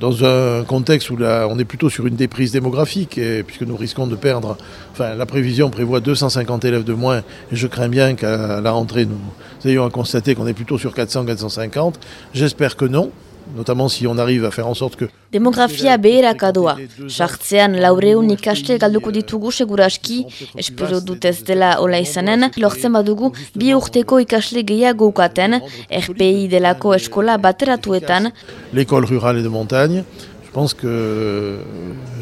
Dans un contexte où là, on est plutôt sur une déprise démographique, et, puisque nous risquons de perdre, enfin la prévision prévoit 250 élèves de moins, et je crains bien qu'à la rentrée nous ayons à constater qu'on est plutôt sur 400-450. J'espère que non, notamment si on arrive à faire en sorte que... Demografia beheraka doa. Sartzean laureun ikaste galduko ditugu seguraski, espero dut ez dela ola izanen, lortzen badugu bi urteko ikasle gehiago ukaten, RPI delako eskola bateratuetan. L'école rurale et de montagne, je pense que,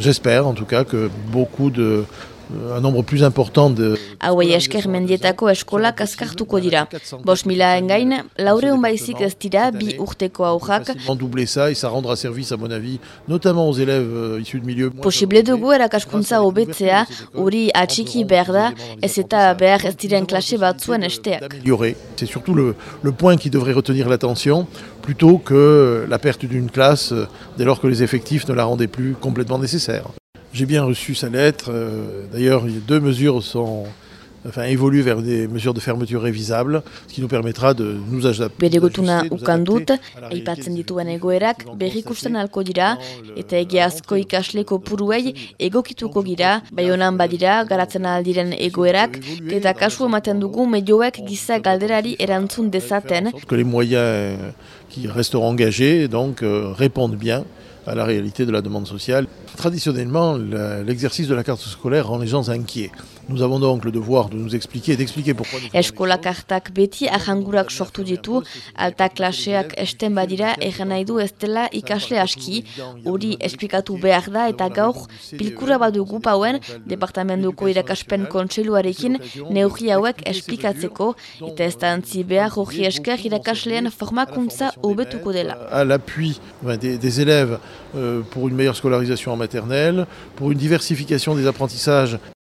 j'espère en tout cas que beaucoup de un nombre plus important de... Hauei esker mendietako eskolak azkartuko dira. Bos mila engain, laureun baizik ez dira bi urteko aurrak. doubler ça et ça rendra service à mon avis, notamment aux élèves euh, issus de milieux... Posible dugu erakaskuntza hobetzea, uri atxiki behar da, ez eta behar ez diren klase batzuen esteak. C'est surtout le, le point qui devrait retenir l'attention, plutôt que la perte d'une classe euh, dès lors que les effectifs ne la rendaient plus complètement nécessaire. J'ai bien reçu sa lettre. Euh, d'ailleurs, deux mesures sont enfin, évoluent vers des mesures de fermeture révisables, ce qui nous permettra de nous adapter. Beregotuna ukandut, aipatzen dituen egoerak berrikusten alko dira, eta egiazko ikasleko puruei egokituko gira, bai honan badira, garatzen aldiren egoerak, eta kasu ematen dugu medioek giza galderari erantzun dezaten. Que les moyens qui resteront engagés donc, euh, répondent bien à la réalité de la demande sociale. Traditionnellement, l'exercice de la carte scolaire rend les gens inquiets. Nous avons donc le devoir de nous expliquer et d'expliquer pourquoi... Eskola kartak beti ahangurak sortu ditu, alta klaseak esten badira egan nahi du ez dela ikasle aski, hori esplikatu behar da eta gaur bilkura badugu pauen Departamentuko irakaspen kontseiluarekin neurri hauek esplikatzeko eta ez da antzi behar hori esker irakasleen formakuntza hobetuko dela. À l'appui des, des élèves pour une meilleure scolarisation en maternelle, pour une diversification des apprentissages